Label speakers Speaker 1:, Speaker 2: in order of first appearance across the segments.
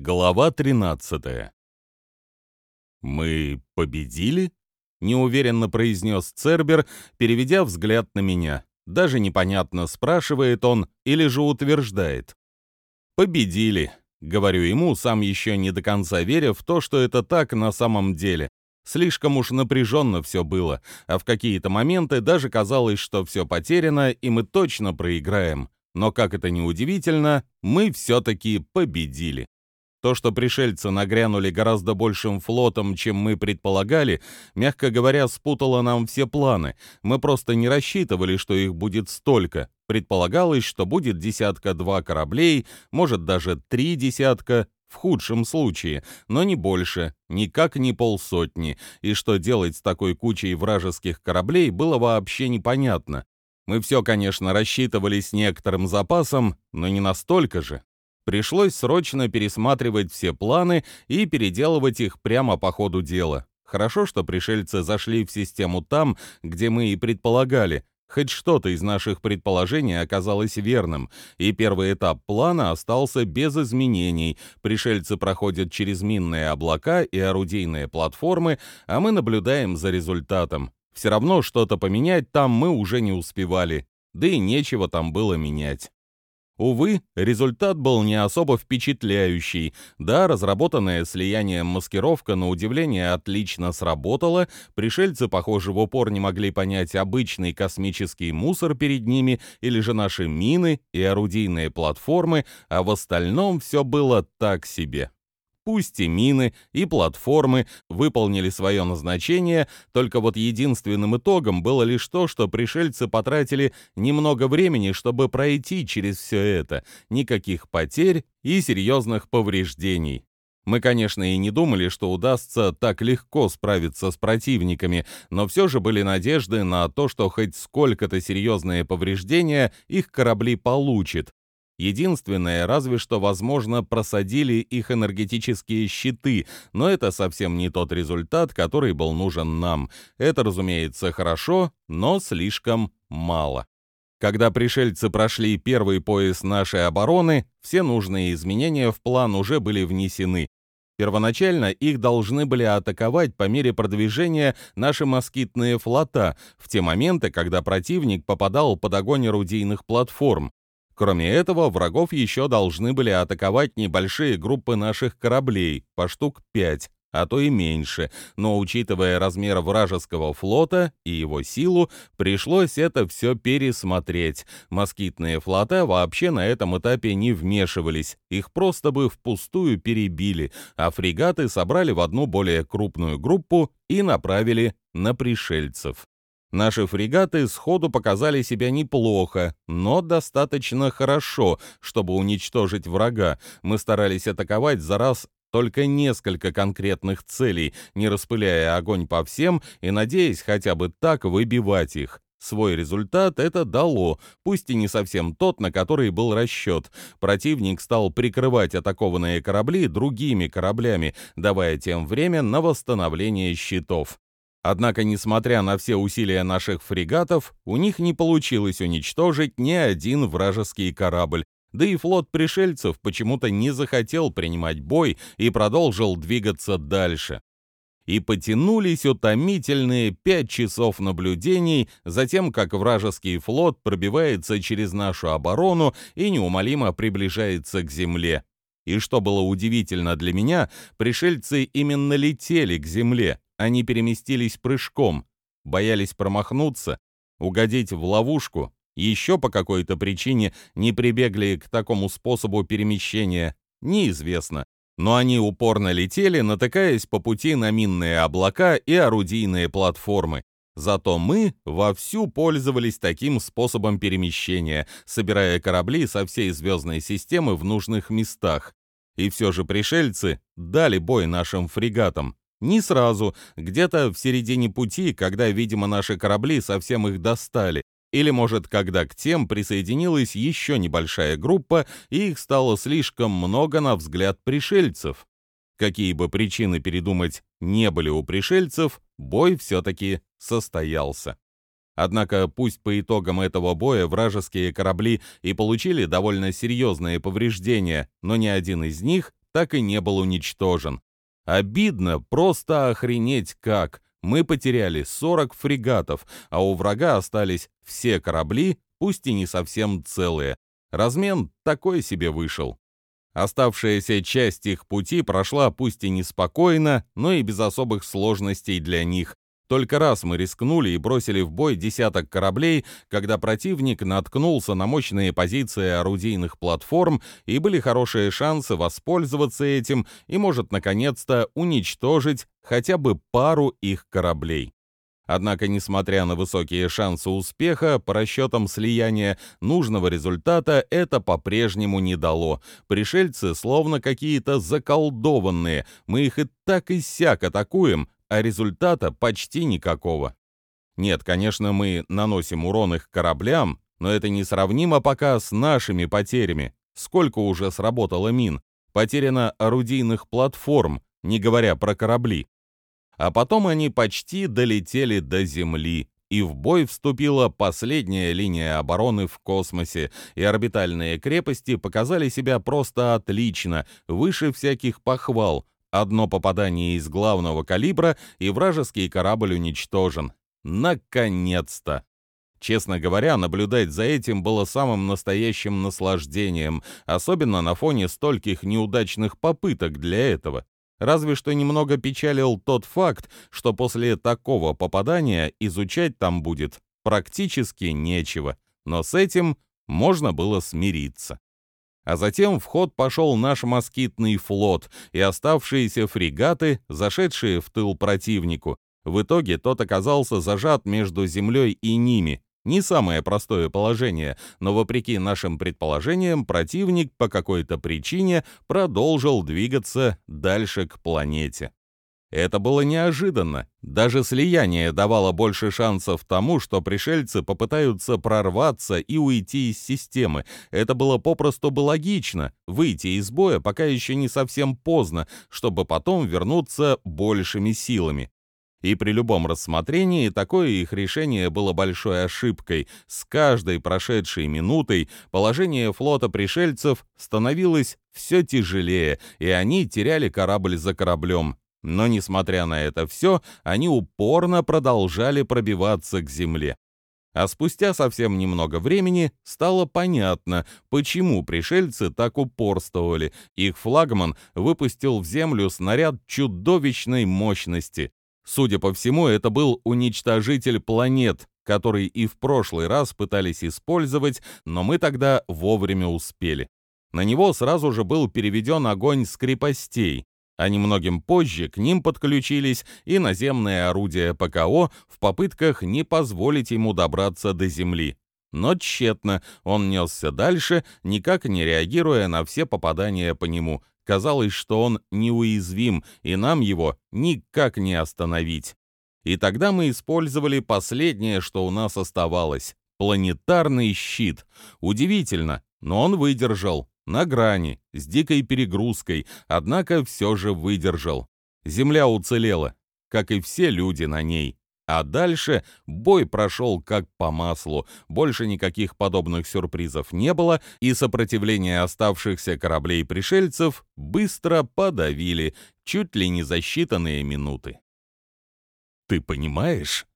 Speaker 1: Глава 13 «Мы победили?» — неуверенно произнес Цербер, переведя взгляд на меня. Даже непонятно, спрашивает он или же утверждает. «Победили», — говорю ему, сам еще не до конца веря в то, что это так на самом деле. Слишком уж напряженно все было, а в какие-то моменты даже казалось, что все потеряно, и мы точно проиграем. Но, как это ни удивительно, мы все-таки победили. То, что пришельцы нагрянули гораздо большим флотом, чем мы предполагали, мягко говоря, спутало нам все планы. Мы просто не рассчитывали, что их будет столько. Предполагалось, что будет десятка-два кораблей, может даже три десятка, в худшем случае, но не больше, никак не полсотни, и что делать с такой кучей вражеских кораблей было вообще непонятно. Мы все, конечно, рассчитывали с некоторым запасом, но не настолько же. Пришлось срочно пересматривать все планы и переделывать их прямо по ходу дела. Хорошо, что пришельцы зашли в систему там, где мы и предполагали. Хоть что-то из наших предположений оказалось верным, и первый этап плана остался без изменений. Пришельцы проходят через минные облака и орудийные платформы, а мы наблюдаем за результатом. Все равно что-то поменять там мы уже не успевали, да и нечего там было менять. Увы, результат был не особо впечатляющий. Да, разработанная слиянием маскировка на удивление отлично сработала, пришельцы, похоже, в упор не могли понять обычный космический мусор перед ними или же наши мины и орудийные платформы, а в остальном все было так себе. Пусть и мины, и платформы выполнили свое назначение, только вот единственным итогом было лишь то, что пришельцы потратили немного времени, чтобы пройти через все это, никаких потерь и серьезных повреждений. Мы, конечно, и не думали, что удастся так легко справиться с противниками, но все же были надежды на то, что хоть сколько-то серьезные повреждения их корабли получат, Единственное, разве что, возможно, просадили их энергетические щиты, но это совсем не тот результат, который был нужен нам. Это, разумеется, хорошо, но слишком мало. Когда пришельцы прошли первый пояс нашей обороны, все нужные изменения в план уже были внесены. Первоначально их должны были атаковать по мере продвижения наши москитные флота в те моменты, когда противник попадал под огонь орудийных платформ. Кроме этого, врагов еще должны были атаковать небольшие группы наших кораблей, по штук 5, а то и меньше, но учитывая размер вражеского флота и его силу, пришлось это все пересмотреть. Москитные флота вообще на этом этапе не вмешивались, их просто бы впустую перебили, а фрегаты собрали в одну более крупную группу и направили на пришельцев. Наши фрегаты сходу показали себя неплохо, но достаточно хорошо, чтобы уничтожить врага. Мы старались атаковать за раз только несколько конкретных целей, не распыляя огонь по всем и надеясь хотя бы так выбивать их. Свой результат это дало, пусть и не совсем тот, на который был расчет. Противник стал прикрывать атакованные корабли другими кораблями, давая тем время на восстановление щитов. Однако, несмотря на все усилия наших фрегатов, у них не получилось уничтожить ни один вражеский корабль, да и флот пришельцев почему-то не захотел принимать бой и продолжил двигаться дальше. И потянулись утомительные пять часов наблюдений за тем, как вражеский флот пробивается через нашу оборону и неумолимо приближается к земле. И что было удивительно для меня, пришельцы именно летели к земле, они переместились прыжком, боялись промахнуться, угодить в ловушку, еще по какой-то причине не прибегли к такому способу перемещения, неизвестно. Но они упорно летели, натыкаясь по пути на минные облака и орудийные платформы. Зато мы вовсю пользовались таким способом перемещения, собирая корабли со всей звездной системы в нужных местах. И все же пришельцы дали бой нашим фрегатам. Не сразу, где-то в середине пути, когда, видимо, наши корабли совсем их достали, или, может, когда к тем присоединилась еще небольшая группа, и их стало слишком много на взгляд пришельцев. Какие бы причины передумать не были у пришельцев, бой все-таки состоялся. Однако пусть по итогам этого боя вражеские корабли и получили довольно серьезные повреждения, но ни один из них так и не был уничтожен. Обидно, просто охренеть как. Мы потеряли 40 фрегатов, а у врага остались все корабли, пусть и не совсем целые. Размен такой себе вышел. Оставшаяся часть их пути прошла пусть и неспокойно, но и без особых сложностей для них. Только раз мы рискнули и бросили в бой десяток кораблей, когда противник наткнулся на мощные позиции орудийных платформ, и были хорошие шансы воспользоваться этим и, может, наконец-то уничтожить хотя бы пару их кораблей. Однако, несмотря на высокие шансы успеха, по расчетам слияния нужного результата это по-прежнему не дало. Пришельцы словно какие-то заколдованные, мы их и так и сяк атакуем, а результата почти никакого. Нет, конечно, мы наносим урон их кораблям, но это несравнимо пока с нашими потерями. Сколько уже сработало мин? Потеряно орудийных платформ, не говоря про корабли. А потом они почти долетели до Земли, и в бой вступила последняя линия обороны в космосе, и орбитальные крепости показали себя просто отлично, выше всяких похвал, Одно попадание из главного калибра, и вражеский корабль уничтожен. Наконец-то! Честно говоря, наблюдать за этим было самым настоящим наслаждением, особенно на фоне стольких неудачных попыток для этого. Разве что немного печалил тот факт, что после такого попадания изучать там будет практически нечего, но с этим можно было смириться а затем в ход пошел наш москитный флот и оставшиеся фрегаты, зашедшие в тыл противнику. В итоге тот оказался зажат между землей и ними. Не самое простое положение, но вопреки нашим предположениям, противник по какой-то причине продолжил двигаться дальше к планете. Это было неожиданно. Даже слияние давало больше шансов тому, что пришельцы попытаются прорваться и уйти из системы. Это было попросту бы логично — выйти из боя, пока еще не совсем поздно, чтобы потом вернуться большими силами. И при любом рассмотрении такое их решение было большой ошибкой. С каждой прошедшей минутой положение флота пришельцев становилось все тяжелее, и они теряли корабль за кораблем. Но, несмотря на это все, они упорно продолжали пробиваться к земле. А спустя совсем немного времени стало понятно, почему пришельцы так упорствовали. Их флагман выпустил в землю снаряд чудовищной мощности. Судя по всему, это был уничтожитель планет, который и в прошлый раз пытались использовать, но мы тогда вовремя успели. На него сразу же был переведен огонь с крепостей, а немногим позже к ним подключились и наземные орудия ПКО в попытках не позволить ему добраться до земли. Но тщетно, он несся дальше, никак не реагируя на все попадания по нему. Казалось, что он неуязвим, и нам его никак не остановить. И тогда мы использовали последнее, что у нас оставалось — планетарный щит. Удивительно, но он выдержал на грани, с дикой перегрузкой, однако все же выдержал. Земля уцелела, как и все люди на ней. А дальше бой прошел как по маслу, больше никаких подобных сюрпризов не было, и сопротивление оставшихся кораблей пришельцев быстро подавили, чуть ли не за считанные минуты. «Ты понимаешь?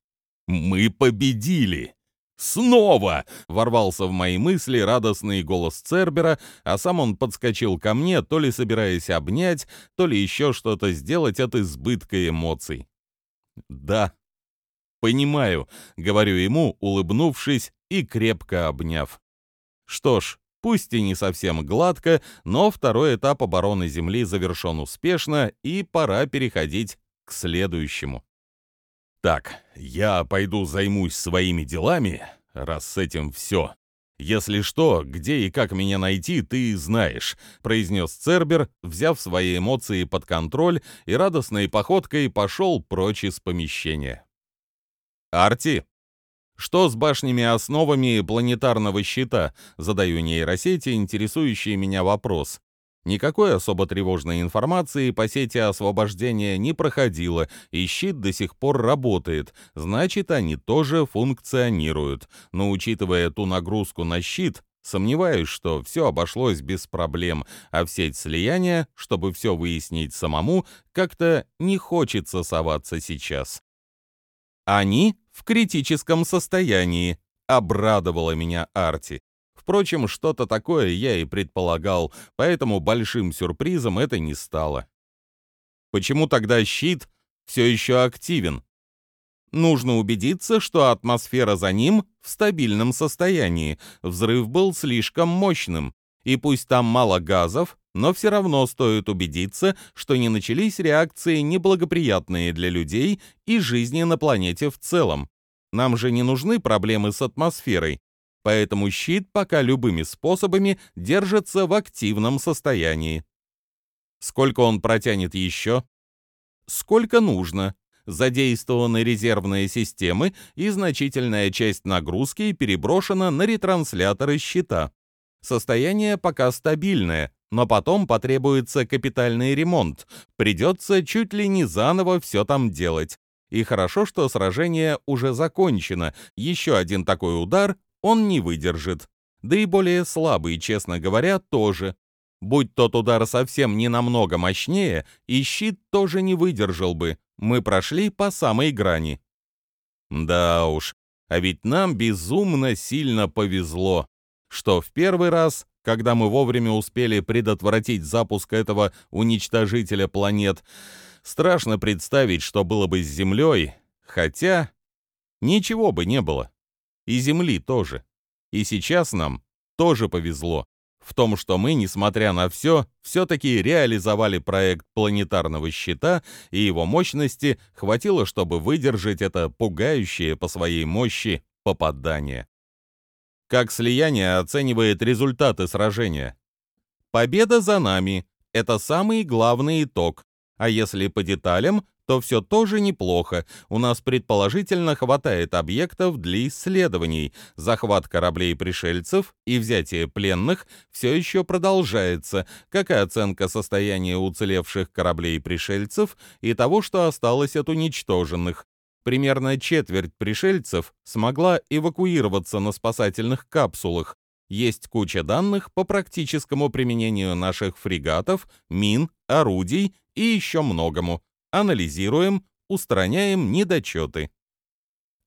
Speaker 1: Мы победили!» «Снова!» — ворвался в мои мысли радостный голос Цербера, а сам он подскочил ко мне, то ли собираясь обнять, то ли еще что-то сделать от избытка эмоций. «Да, понимаю», — говорю ему, улыбнувшись и крепко обняв. Что ж, пусть и не совсем гладко, но второй этап обороны Земли завершен успешно, и пора переходить к следующему. Так, я пойду займусь своими делами, раз с этим все. Если что, где и как меня найти, ты знаешь», — произнес Цербер, взяв свои эмоции под контроль и радостной походкой пошел прочь из помещения. «Арти, что с башнями-основами планетарного щита?» — задаю нейросети интересующий меня вопрос. Никакой особо тревожной информации по сети освобождения не проходило, и щит до сих пор работает, значит, они тоже функционируют. Но учитывая ту нагрузку на щит, Сомневаюсь, что все обошлось без проблем, а в сеть слияния, чтобы все выяснить самому, как-то не хочется соваться сейчас. Они в критическом состоянии, обрадовала меня Арти. Впрочем, что-то такое я и предполагал, поэтому большим сюрпризом это не стало. Почему тогда щит все еще активен? Нужно убедиться, что атмосфера за ним в стабильном состоянии. Взрыв был слишком мощным. И пусть там мало газов, но все равно стоит убедиться, что не начались реакции неблагоприятные для людей и жизни на планете в целом. Нам же не нужны проблемы с атмосферой, поэтому щит пока любыми способами держится в активном состоянии. Сколько он протянет еще? Сколько нужно задействованы резервные системы, и значительная часть нагрузки переброшена на ретрансляторы щита. Состояние пока стабильное, но потом потребуется капитальный ремонт, придется чуть ли не заново все там делать. И хорошо, что сражение уже закончено, еще один такой удар он не выдержит. Да и более слабый, честно говоря, тоже. Будь тот удар совсем не намного мощнее, и щит тоже не выдержал бы, мы прошли по самой грани. Да уж, а ведь нам безумно сильно повезло, что в первый раз, когда мы вовремя успели предотвратить запуск этого уничтожителя планет, страшно представить, что было бы с Землей, хотя ничего бы не было. И Земли тоже. И сейчас нам тоже повезло в том, что мы, несмотря на все, все-таки реализовали проект планетарного щита, и его мощности хватило, чтобы выдержать это пугающее по своей мощи попадание. Как слияние оценивает результаты сражения? Победа за нами — это самый главный итог, а если по деталям, то все тоже неплохо. У нас предположительно хватает объектов для исследований. Захват кораблей пришельцев и взятие пленных все еще продолжается, как и оценка состояния уцелевших кораблей пришельцев и того, что осталось от уничтоженных. Примерно четверть пришельцев смогла эвакуироваться на спасательных капсулах. Есть куча данных по практическому применению наших фрегатов, мин, орудий и еще многому анализируем, устраняем недочеты.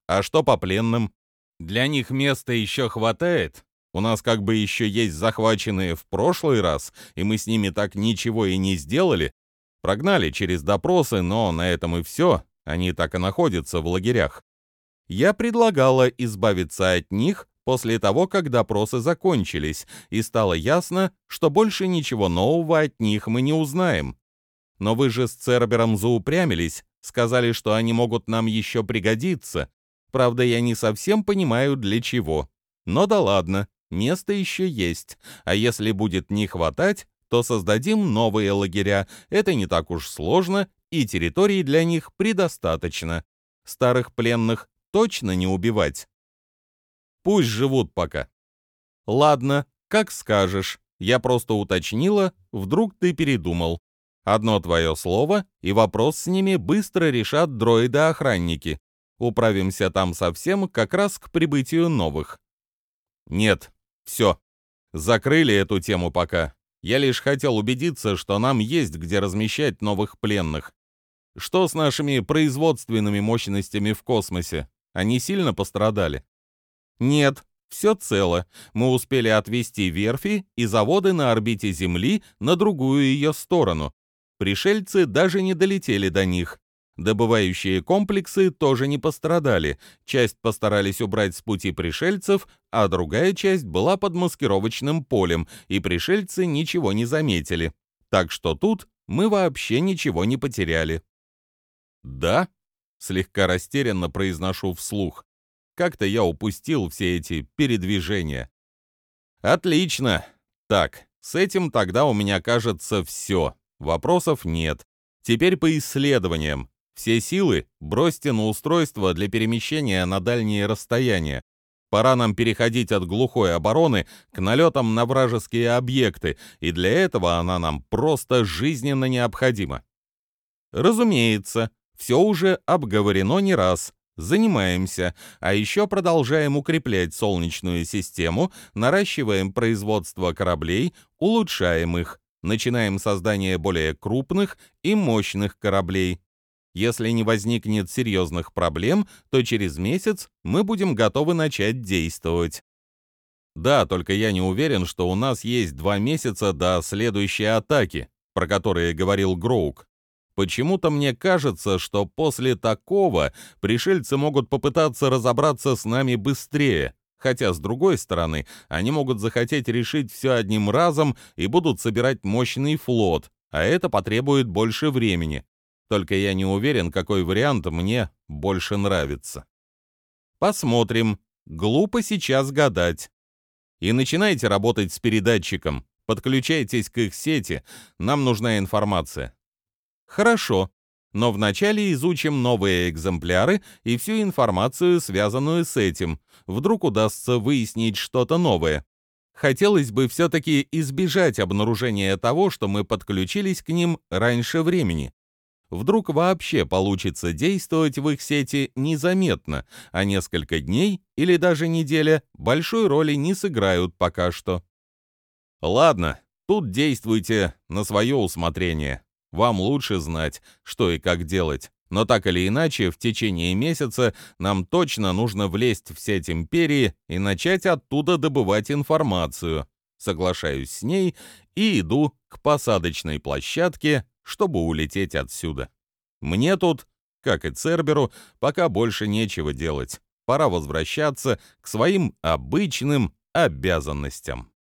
Speaker 1: А что по пленным? Для них места еще хватает? У нас как бы еще есть захваченные в прошлый раз, и мы с ними так ничего и не сделали. Прогнали через допросы, но на этом и все. Они так и находятся в лагерях. Я предлагала избавиться от них после того, как допросы закончились, и стало ясно, что больше ничего нового от них мы не узнаем. Но вы же с Цербером заупрямились, сказали, что они могут нам еще пригодиться. Правда, я не совсем понимаю, для чего. Но да ладно, место еще есть. А если будет не хватать, то создадим новые лагеря. Это не так уж сложно, и территорий для них предостаточно. Старых пленных точно не убивать. Пусть живут пока. Ладно, как скажешь. Я просто уточнила, вдруг ты передумал. Одно твое слово, и вопрос с ними быстро решат дроиды-охранники. Управимся там совсем как раз к прибытию новых. Нет, все. Закрыли эту тему пока. Я лишь хотел убедиться, что нам есть где размещать новых пленных. Что с нашими производственными мощностями в космосе? Они сильно пострадали? Нет, все цело. Мы успели отвести верфи и заводы на орбите Земли на другую ее сторону, Пришельцы даже не долетели до них. Добывающие комплексы тоже не пострадали. Часть постарались убрать с пути пришельцев, а другая часть была под маскировочным полем, и пришельцы ничего не заметили. Так что тут мы вообще ничего не потеряли. «Да?» — слегка растерянно произношу вслух. Как-то я упустил все эти передвижения. «Отлично. Так, с этим тогда у меня кажется все. Вопросов нет. Теперь по исследованиям. Все силы бросьте на устройство для перемещения на дальние расстояния. Пора нам переходить от глухой обороны к налетам на вражеские объекты, и для этого она нам просто жизненно необходима. Разумеется, все уже обговорено не раз. Занимаемся, а еще продолжаем укреплять Солнечную систему, наращиваем производство кораблей, улучшаем их, начинаем создание более крупных и мощных кораблей. Если не возникнет серьезных проблем, то через месяц мы будем готовы начать действовать. Да, только я не уверен, что у нас есть два месяца до следующей атаки, про которые говорил Гроук. Почему-то мне кажется, что после такого пришельцы могут попытаться разобраться с нами быстрее, хотя, с другой стороны, они могут захотеть решить все одним разом и будут собирать мощный флот, а это потребует больше времени. Только я не уверен, какой вариант мне больше нравится. Посмотрим. Глупо сейчас гадать. И начинайте работать с передатчиком. Подключайтесь к их сети. Нам нужна информация. Хорошо, но вначале изучим новые экземпляры и всю информацию, связанную с этим. Вдруг удастся выяснить что-то новое. Хотелось бы все-таки избежать обнаружения того, что мы подключились к ним раньше времени. Вдруг вообще получится действовать в их сети незаметно, а несколько дней или даже неделя большой роли не сыграют пока что. Ладно, тут действуйте на свое усмотрение. Вам лучше знать, что и как делать. Но так или иначе, в течение месяца нам точно нужно влезть в сеть империи и начать оттуда добывать информацию. Соглашаюсь с ней и иду к посадочной площадке, чтобы улететь отсюда. Мне тут, как и Церберу, пока больше нечего делать. Пора возвращаться к своим обычным обязанностям.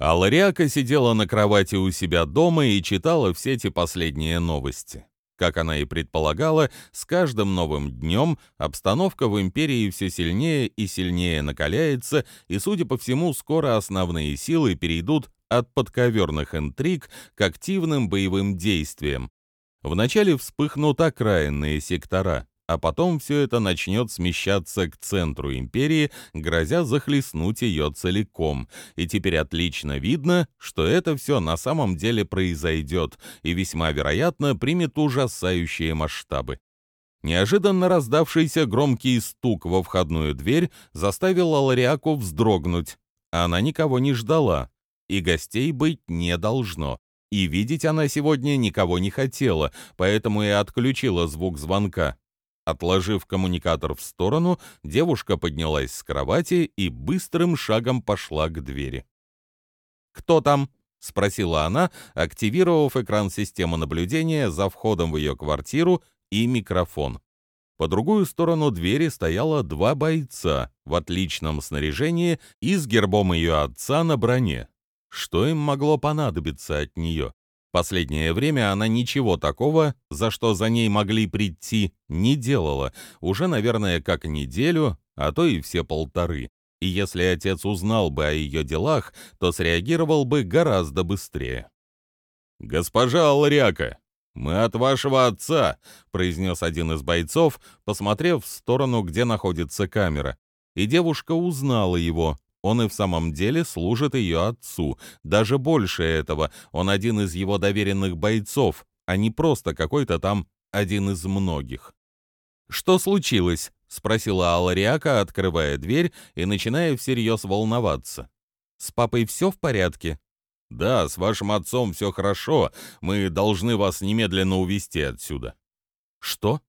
Speaker 1: А Лариака сидела на кровати у себя дома и читала все эти последние новости. Как она и предполагала, с каждым новым днем обстановка в империи все сильнее и сильнее накаляется, и, судя по всему, скоро основные силы перейдут от подковерных интриг к активным боевым действиям. Вначале вспыхнут окраинные сектора, а потом все это начнет смещаться к центру империи, грозя захлестнуть ее целиком. И теперь отлично видно, что это все на самом деле произойдет и весьма вероятно примет ужасающие масштабы. Неожиданно раздавшийся громкий стук во входную дверь заставил Алариаку вздрогнуть. Она никого не ждала, и гостей быть не должно. И видеть она сегодня никого не хотела, поэтому и отключила звук звонка. Отложив коммуникатор в сторону, девушка поднялась с кровати и быстрым шагом пошла к двери. «Кто там?» — спросила она, активировав экран системы наблюдения за входом в ее квартиру и микрофон. По другую сторону двери стояло два бойца в отличном снаряжении и с гербом ее отца на броне. Что им могло понадобиться от нее? Последнее время она ничего такого, за что за ней могли прийти, не делала, уже, наверное, как неделю, а то и все полторы. И если отец узнал бы о ее делах, то среагировал бы гораздо быстрее. «Госпожа Алряка, мы от вашего отца», — произнес один из бойцов, посмотрев в сторону, где находится камера. И девушка узнала его, он и в самом деле служит ее отцу. Даже больше этого, он один из его доверенных бойцов, а не просто какой-то там один из многих. «Что случилось?» — спросила Алариака, открывая дверь и начиная всерьез волноваться. «С папой все в порядке?» «Да, с вашим отцом все хорошо. Мы должны вас немедленно увезти отсюда». «Что?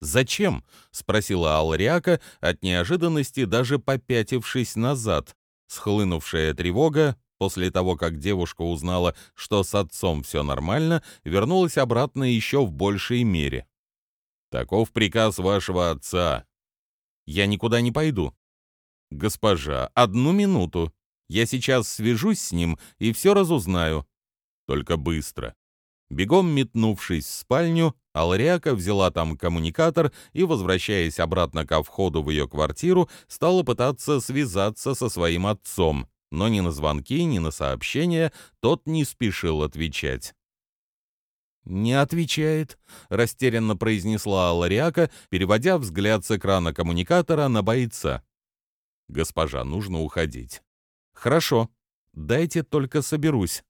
Speaker 1: Зачем?» — спросила Алриака, от неожиданности даже попятившись назад. Схлынувшая тревога, после того, как девушка узнала, что с отцом все нормально, вернулась обратно еще в большей мере. «Таков приказ вашего отца». «Я никуда не пойду». «Госпожа, одну минуту. Я сейчас свяжусь с ним и все разузнаю». «Только быстро». Бегом метнувшись в спальню, Алриака взяла там коммуникатор и, возвращаясь обратно ко входу в ее квартиру, стала пытаться связаться со своим отцом, но ни на звонки, ни на сообщения тот не спешил отвечать. «Не отвечает», — растерянно произнесла Алариака, переводя взгляд с экрана коммуникатора на бойца. «Госпожа, нужно уходить». «Хорошо. Дайте только соберусь».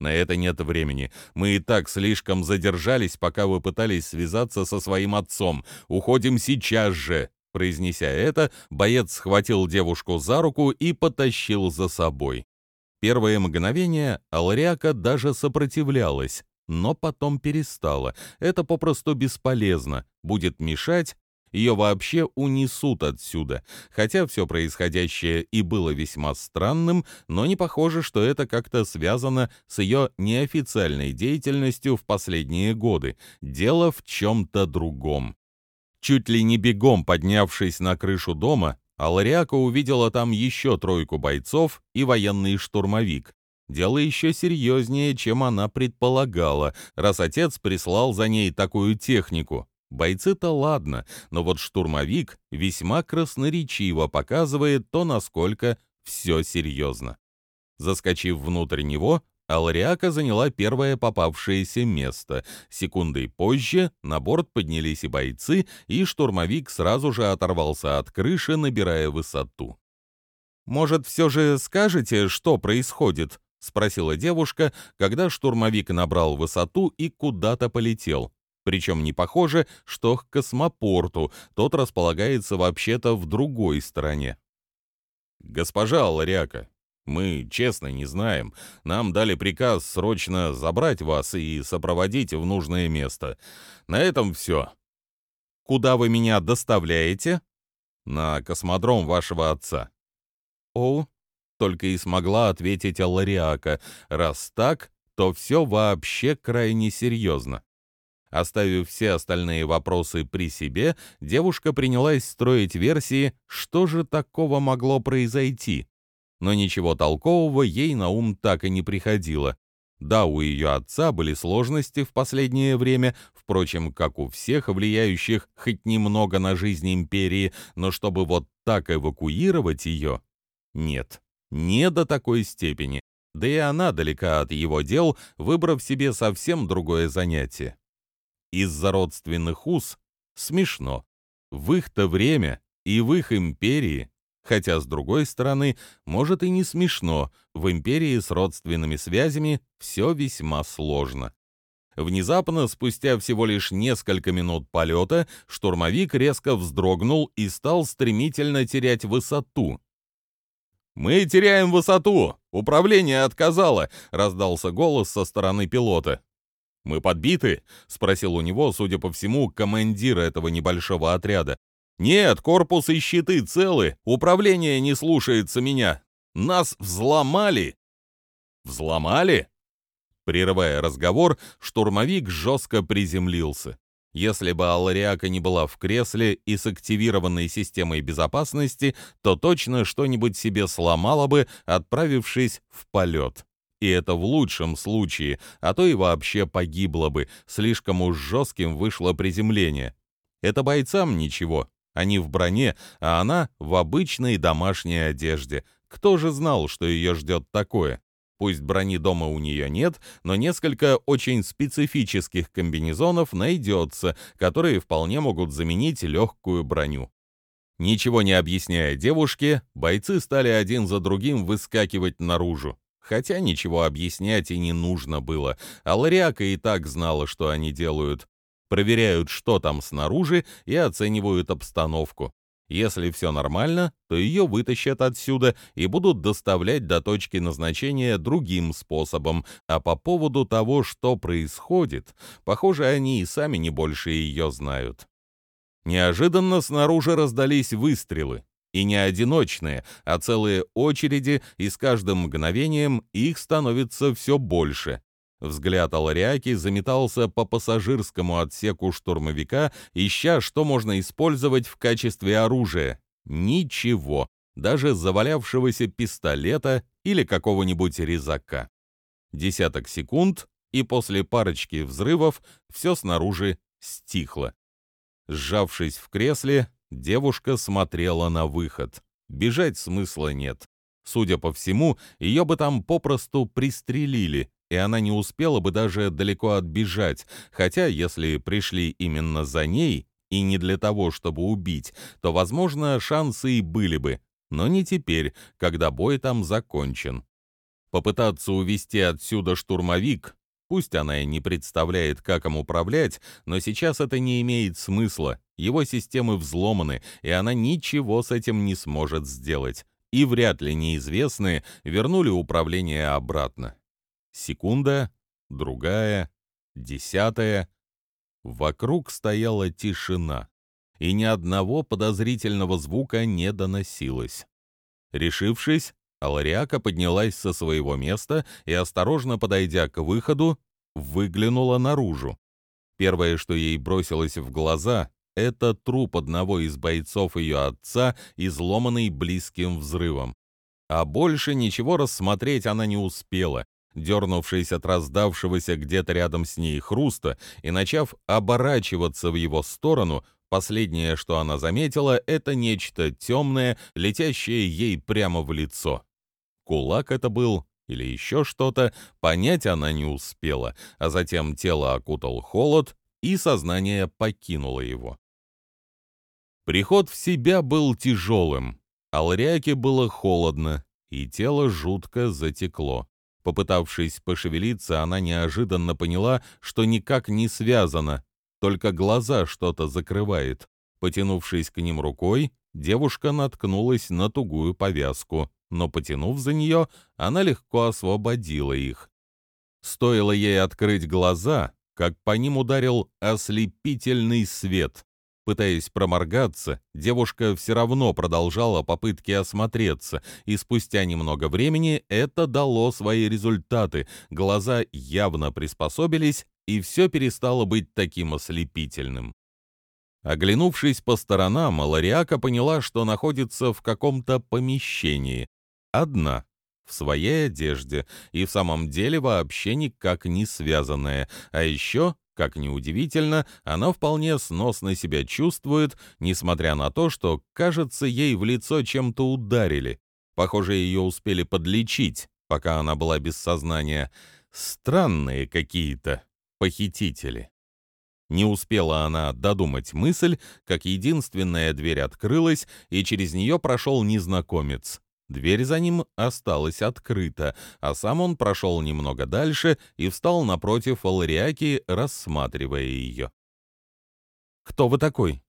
Speaker 1: На это нет времени. Мы и так слишком задержались, пока вы пытались связаться со своим отцом. Уходим сейчас же!» Произнеся это, боец схватил девушку за руку и потащил за собой. Первое мгновение Алариака даже сопротивлялась, но потом перестала. Это попросту бесполезно, будет мешать, ее вообще унесут отсюда. Хотя все происходящее и было весьма странным, но не похоже, что это как-то связано с ее неофициальной деятельностью в последние годы. Дело в чем-то другом. Чуть ли не бегом поднявшись на крышу дома, Алариака увидела там еще тройку бойцов и военный штурмовик. Дело еще серьезнее, чем она предполагала, раз отец прислал за ней такую технику. Бойцы-то ладно, но вот штурмовик весьма красноречиво показывает то, насколько все серьезно. Заскочив внутрь него, Алариака заняла первое попавшееся место. Секундой позже на борт поднялись и бойцы, и штурмовик сразу же оторвался от крыши, набирая высоту. «Может, все же скажете, что происходит?» — спросила девушка, когда штурмовик набрал высоту и куда-то полетел. Причем не похоже, что к космопорту, тот располагается вообще-то в другой стороне. «Госпожа Алариака, мы честно не знаем. Нам дали приказ срочно забрать вас и сопроводить в нужное место. На этом все». «Куда вы меня доставляете?» «На космодром вашего отца». «О», — только и смогла ответить Алариака. «Раз так, то все вообще крайне серьезно». Оставив все остальные вопросы при себе, девушка принялась строить версии, что же такого могло произойти. Но ничего толкового ей на ум так и не приходило. Да, у ее отца были сложности в последнее время, впрочем, как у всех влияющих хоть немного на жизнь империи, но чтобы вот так эвакуировать ее... Нет, не до такой степени. Да и она далека от его дел, выбрав себе совсем другое занятие из-за родственных уз смешно. В их-то время и в их империи, хотя, с другой стороны, может и не смешно, в империи с родственными связями все весьма сложно. Внезапно, спустя всего лишь несколько минут полета, штурмовик резко вздрогнул и стал стремительно терять высоту. «Мы теряем высоту! Управление отказало!» — раздался голос со стороны пилота. «Мы подбиты?» — спросил у него, судя по всему, командир этого небольшого отряда. «Нет, корпус и щиты целы, управление не слушается меня. Нас взломали!» «Взломали?» Прерывая разговор, штурмовик жестко приземлился. Если бы Алариака не была в кресле и с активированной системой безопасности, то точно что-нибудь себе сломала бы, отправившись в полет. И это в лучшем случае, а то и вообще погибло бы, слишком уж жестким вышло приземление. Это бойцам ничего, они в броне, а она в обычной домашней одежде. Кто же знал, что ее ждет такое? Пусть брони дома у нее нет, но несколько очень специфических комбинезонов найдется, которые вполне могут заменить легкую броню. Ничего не объясняя девушке, бойцы стали один за другим выскакивать наружу. Хотя ничего объяснять и не нужно было, а Лариака и так знала, что они делают. Проверяют, что там снаружи, и оценивают обстановку. Если все нормально, то ее вытащат отсюда и будут доставлять до точки назначения другим способом, а по поводу того, что происходит, похоже, они и сами не больше ее знают. Неожиданно снаружи раздались выстрелы. И не одиночные, а целые очереди, и с каждым мгновением их становится все больше. Взгляд Алариаки заметался по пассажирскому отсеку штурмовика, ища, что можно использовать в качестве оружия. Ничего, даже завалявшегося пистолета или какого-нибудь резака. Десяток секунд, и после парочки взрывов все снаружи стихло. Сжавшись в кресле, Девушка смотрела на выход. Бежать смысла нет. Судя по всему, ее бы там попросту пристрелили, и она не успела бы даже далеко отбежать, хотя если пришли именно за ней, и не для того, чтобы убить, то, возможно, шансы и были бы, но не теперь, когда бой там закончен. Попытаться увести отсюда штурмовик, пусть она и не представляет, как им управлять, но сейчас это не имеет смысла. Его системы взломаны, и она ничего с этим не сможет сделать. И вряд ли неизвестные вернули управление обратно. Секунда, другая, десятая. Вокруг стояла тишина, и ни одного подозрительного звука не доносилось. Решившись, Алариака поднялась со своего места и, осторожно подойдя к выходу, выглянула наружу. Первое, что ей бросилось в глаза, это труп одного из бойцов ее отца, изломанный близким взрывом. А больше ничего рассмотреть она не успела, дернувшись от раздавшегося где-то рядом с ней хруста и начав оборачиваться в его сторону, последнее, что она заметила, это нечто темное, летящее ей прямо в лицо. Кулак это был или еще что-то, понять она не успела, а затем тело окутал холод, и сознание покинуло его. Приход в себя был тяжелым, Алряке было холодно, и тело жутко затекло. Попытавшись пошевелиться, она неожиданно поняла, что никак не связано, только глаза что-то закрывает. Потянувшись к ним рукой, девушка наткнулась на тугую повязку, но, потянув за нее, она легко освободила их. Стоило ей открыть глаза, как по ним ударил ослепительный свет. Пытаясь проморгаться, девушка все равно продолжала попытки осмотреться, и спустя немного времени это дало свои результаты. Глаза явно приспособились, и все перестало быть таким ослепительным. Оглянувшись по сторонам, Лариака поняла, что находится в каком-то помещении. Одна, в своей одежде, и в самом деле вообще никак не связанная, а еще как ни удивительно, она вполне сносно себя чувствует, несмотря на то, что, кажется, ей в лицо чем-то ударили. Похоже, ее успели подлечить, пока она была без сознания. Странные какие-то похитители. Не успела она додумать мысль, как единственная дверь открылась, и через нее прошел незнакомец. Дверь за ним осталась открыта, а сам он прошел немного дальше и встал напротив Валариаки, рассматривая ее. «Кто вы такой?»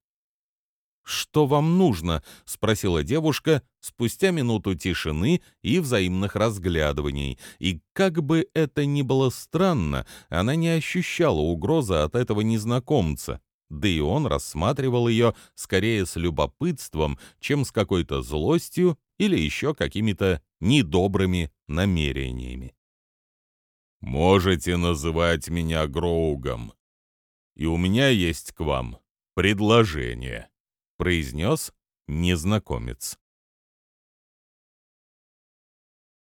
Speaker 1: «Что вам нужно?» — спросила девушка спустя минуту тишины и взаимных разглядываний. И как бы это ни было странно, она не ощущала угрозы от этого незнакомца. Да и он рассматривал ее скорее с любопытством, чем с какой-то злостью или еще какими-то недобрыми намерениями. «Можете называть меня Гроугом, и у меня есть к вам предложение», — произнес незнакомец.